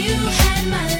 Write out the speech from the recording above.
you had my